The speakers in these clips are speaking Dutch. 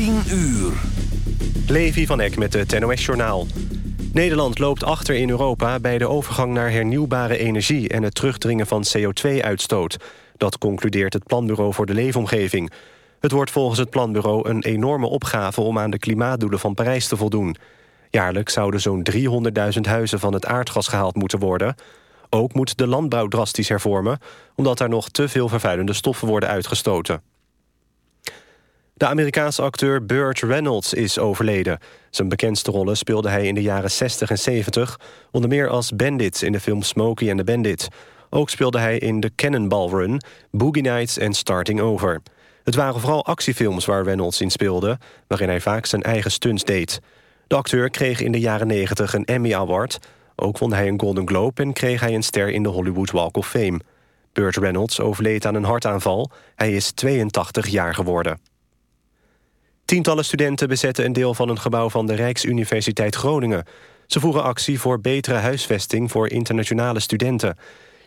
10 uur. Levi van Eck met het NOS-journaal. Nederland loopt achter in Europa bij de overgang naar hernieuwbare energie... en het terugdringen van CO2-uitstoot. Dat concludeert het Planbureau voor de Leefomgeving. Het wordt volgens het Planbureau een enorme opgave... om aan de klimaatdoelen van Parijs te voldoen. Jaarlijks zouden zo'n 300.000 huizen van het aardgas gehaald moeten worden. Ook moet de landbouw drastisch hervormen... omdat er nog te veel vervuilende stoffen worden uitgestoten. De Amerikaanse acteur Burt Reynolds is overleden. Zijn bekendste rollen speelde hij in de jaren 60 en 70... onder meer als Bandit in de film Smokey and the Bandit. Ook speelde hij in The Cannonball Run, Boogie Nights en Starting Over. Het waren vooral actiefilms waar Reynolds in speelde... waarin hij vaak zijn eigen stunts deed. De acteur kreeg in de jaren 90 een Emmy Award... ook won hij een Golden Globe en kreeg hij een ster in de Hollywood Walk of Fame. Burt Reynolds overleed aan een hartaanval. Hij is 82 jaar geworden. Tientallen studenten bezetten een deel van een gebouw van de Rijksuniversiteit Groningen. Ze voeren actie voor betere huisvesting voor internationale studenten.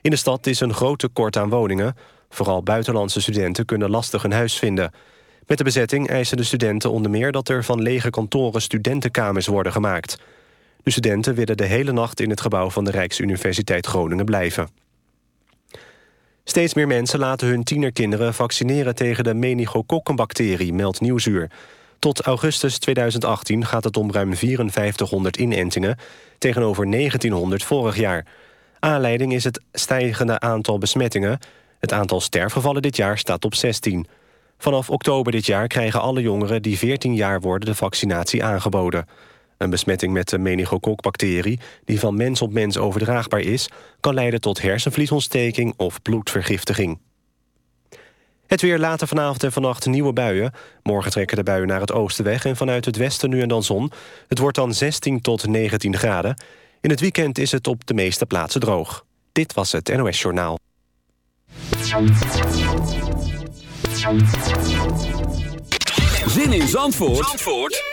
In de stad is een groot tekort aan woningen. Vooral buitenlandse studenten kunnen lastig een huis vinden. Met de bezetting eisen de studenten onder meer dat er van lege kantoren studentenkamers worden gemaakt. De studenten willen de hele nacht in het gebouw van de Rijksuniversiteit Groningen blijven. Steeds meer mensen laten hun tienerkinderen vaccineren tegen de meningokokkenbacterie, meldt Nieuwsuur. Tot augustus 2018 gaat het om ruim 5400 inentingen, tegenover 1900 vorig jaar. Aanleiding is het stijgende aantal besmettingen. Het aantal sterfgevallen dit jaar staat op 16. Vanaf oktober dit jaar krijgen alle jongeren die 14 jaar worden de vaccinatie aangeboden. Een besmetting met de meningokokbacterie, die van mens op mens overdraagbaar is... kan leiden tot hersenvliesontsteking of bloedvergiftiging. Het weer later vanavond en vannacht nieuwe buien. Morgen trekken de buien naar het oosten weg... en vanuit het westen nu en dan zon. Het wordt dan 16 tot 19 graden. In het weekend is het op de meeste plaatsen droog. Dit was het NOS Journaal. Zin in Zandvoort, Zandvoort?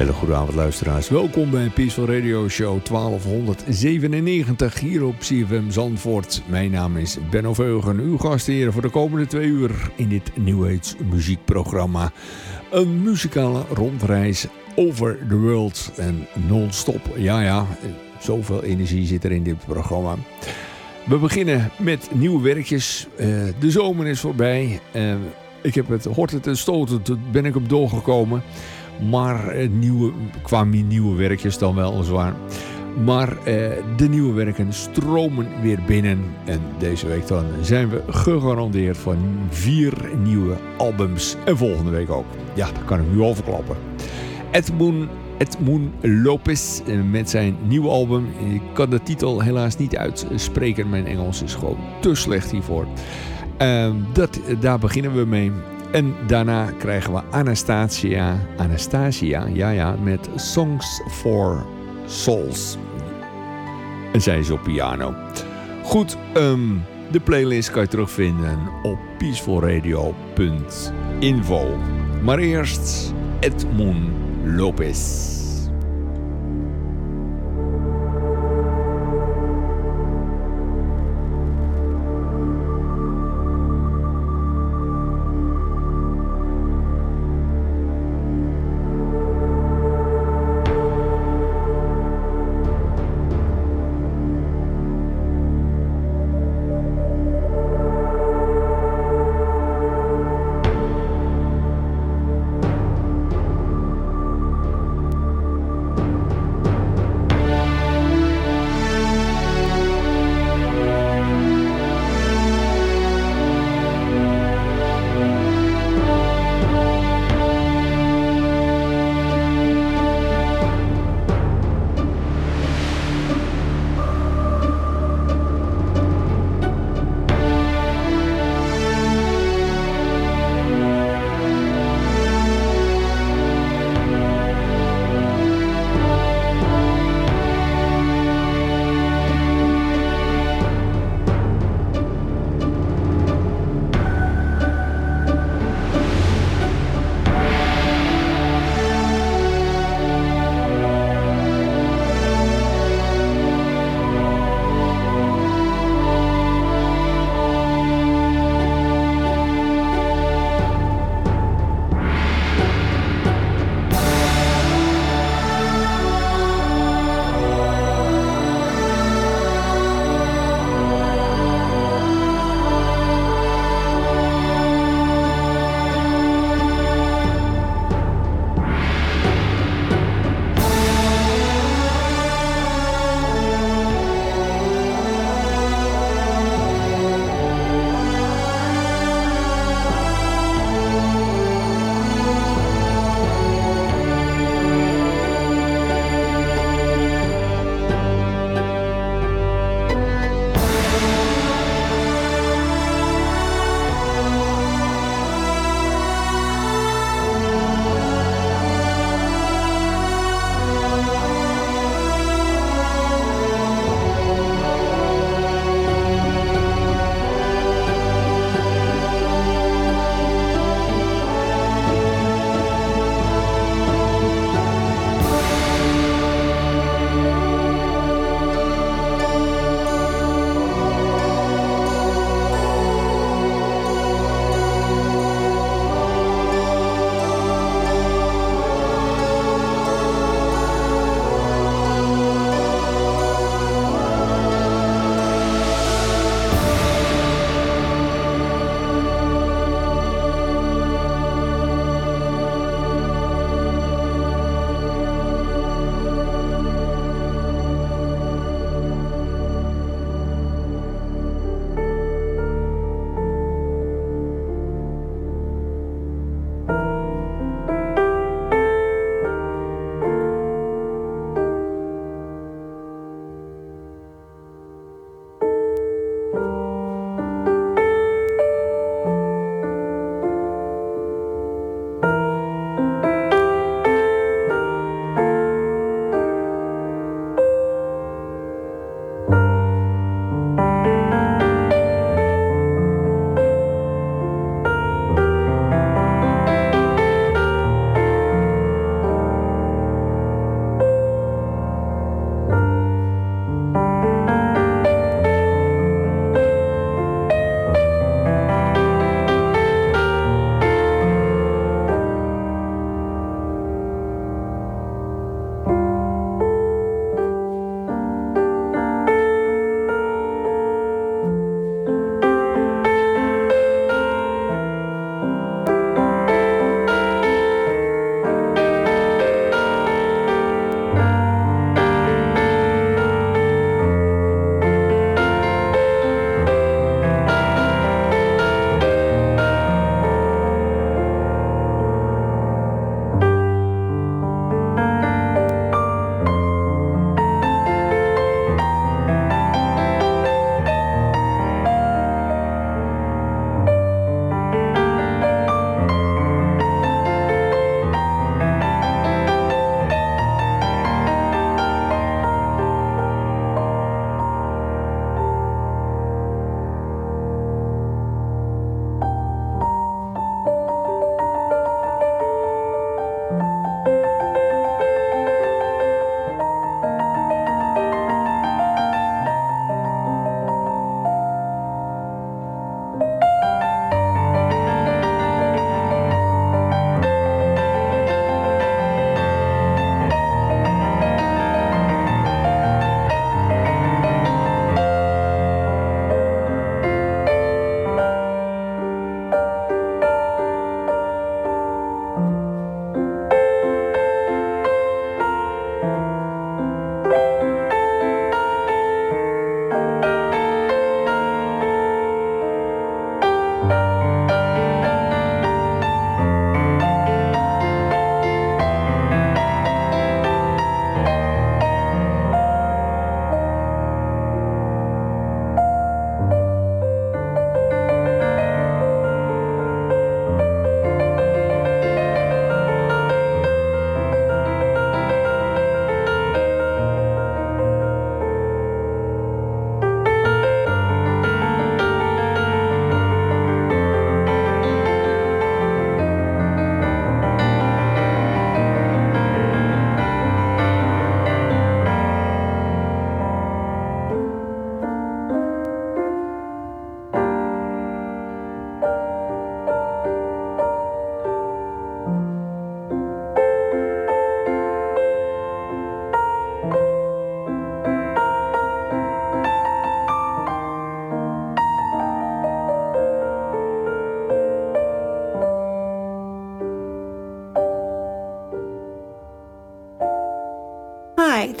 Hele goede avond luisteraars. Welkom bij Peaceful Radio Show 1297 hier op CFM Zandvoort. Mijn naam is Benno Veugen, uw gastheer voor de komende twee uur in dit New Age muziekprogramma. Een muzikale rondreis over the world en non-stop. Ja, ja, zoveel energie zit er in dit programma. We beginnen met nieuwe werkjes. Uh, de zomer is voorbij. Uh, ik heb het hoort het en stoten, ben ik op doorgekomen. Maar eh, nieuwe, qua nieuwe werkjes dan wel zwaar. Maar eh, de nieuwe werken stromen weer binnen. En deze week dan zijn we gegarandeerd van vier nieuwe albums. En volgende week ook. Ja, dat kan ik nu al verklappen. Edmoon, Edmoon Lopez eh, met zijn nieuwe album. Ik kan de titel helaas niet uitspreken. Mijn Engels is gewoon te slecht hiervoor. Uh, dat, daar beginnen we mee. En daarna krijgen we Anastasia, Anastasia, ja ja, met Songs for Souls. En zij is op piano. Goed, um, de playlist kan je terugvinden op peacefulradio.info. Maar eerst Edmund Lopez.